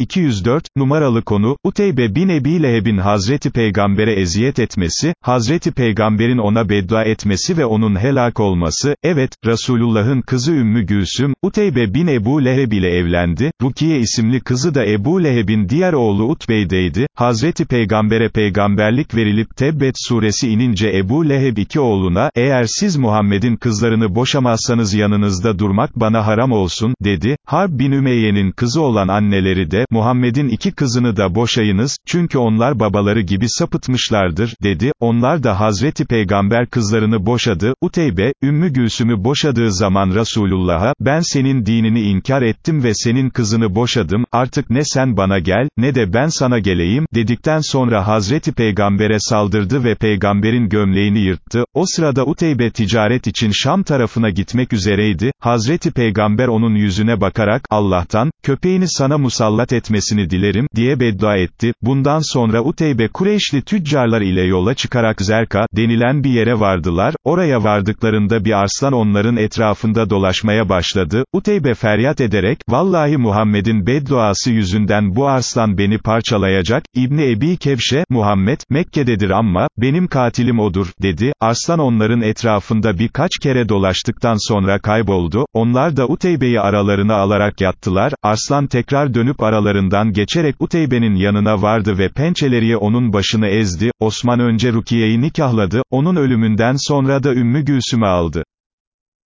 204, numaralı konu, Uteybe bin Ebi Leheb'in Hazreti Peygamber'e eziyet etmesi, Hazreti Peygamber'in ona beddua etmesi ve onun helak olması, evet, Resulullah'ın kızı Ümmü Gülsüm, Uteybe bin Ebu Leheb ile evlendi, Rukiye isimli kızı da Ebu Leheb'in diğer oğlu Utbey'deydi, Hazreti Peygamber'e peygamberlik verilip Tebbet suresi inince Ebu Leheb iki oğluna, eğer siz Muhammed'in kızlarını boşamazsanız yanınızda durmak bana haram olsun, dedi, Harb bin Ümeyye'nin kızı olan anneleri de, Muhammed'in iki kızını da boşayınız, çünkü onlar babaları gibi sapıtmışlardır, dedi, onlar da Hazreti Peygamber kızlarını boşadı, Uteybe, Ümmü Gülsüm'ü boşadığı zaman Resulullah'a, ben senin dinini inkar ettim ve senin kızını boşadım, artık ne sen bana gel, ne de ben sana geleyim, dedikten sonra Hazreti Peygamber'e saldırdı ve Peygamber'in gömleğini yırttı, o sırada Uteybe ticaret için Şam tarafına gitmek üzereydi, Hazreti Peygamber onun yüzüne bakarak, Allah'tan, köpeğini sana musallat etmesini dilerim, diye beddua etti, bundan sonra Uteybe Kureyşli tüccarlar ile yola çıkarak Zerka, denilen bir yere vardılar, oraya vardıklarında bir arslan onların etrafında dolaşmaya başladı, Uteybe feryat ederek, vallahi Muhammed'in bedduası yüzünden bu arslan beni parçalayacak, İbni Ebi Kevşe, Muhammed, Mekke'dedir ama, benim katilim odur, dedi, arslan onların etrafında birkaç kere dolaştıktan sonra kayboldu, onlar da Uteybe'yi aralarına alarak yattılar, arslan tekrar dönüp aralarından geçerek Uteybe'nin yanına vardı ve pençeleriye onun başını ezdi, Osman önce Rukiye'yi nikahladı, onun ölümünden sonra da Ümmü Gülsüm'ü aldı.